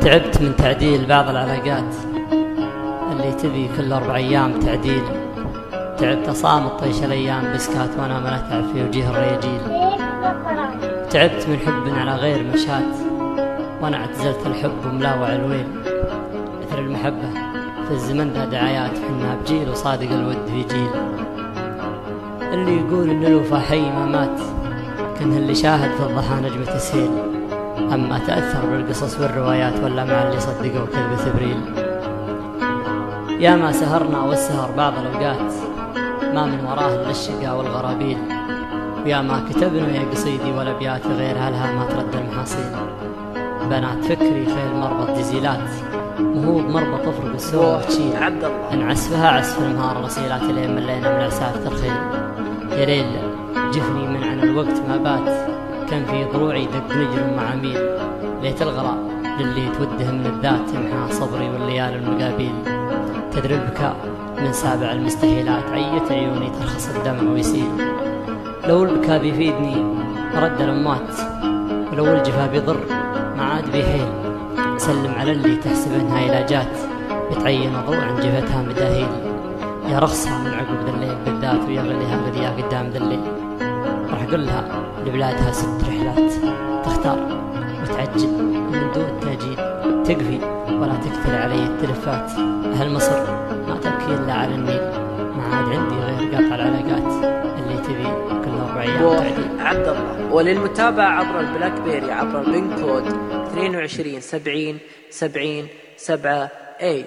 تعبت من تعديل بعض العلاقات اللي تبي كل أربع أيام تعديل. تعبت أصامت طيش الأيام بسكات وأنا ما أتعب في وجيه الرياجيل تعبت من حب على غير مشات وأنا اعتزلت الحب وملاوع الويل. مثل المحبة في الزمن ذا دعايات حنا بجيل وصادق الود في جيل اللي يقول إن الوفا حي ما مات كان اللي شاهد في الضحى نجمة سهيل أما تأثر بالقصص والروايات ولا مع اللي صدقوا كذبة إبريل يا ما سهرنا والسهر بعض الأوقات ما من وراه إلا الشقا والغرابيل. ويا ما كتبنا يا قصيدي والأبيات غير هلها ما ترد المحاصيل. بنات فكري خيل مربط ديزيلات مهو بمربط افرق السوق وتشيل عبد الله. إن عسفها عسف المهار رصيلات لين ملينا من عسافة الخيل يا ليل جفني من عن الوقت ما بات. كان في ضروعي دق نجر ومعاميل ليت الغراء للي توده من الذات يمحى صبري والليالي المقابيل. تدري البكاء من سابع المستحيلات عيت عيوني ترخص الدمع ويسيل. لو البكاء بيفيدني رد الأموات ولو الجفا بيضر ما عاد بيحيل سلم على اللي تحسب أنها علاجات بتعين ضوء عن جفتها مداهيل. يا رخصها من عقب ذا الليل بالذات ويا غليها غليها قدام ذا الليل. راح أقول لها لبلادها ست رحلات. تختار. وتعجل من دون تاجيل تقفي. ولا تكثر علي التلفات. أهل مصر. ما تبكي إلا على النيل. ما عاد عندي غير قطع العلاقات. اللي تبي كل أربع أيام تعديل عبد الله. وللمتابعة عبر ال BlackBerry عبر ال pin code 22 70 70 7 اي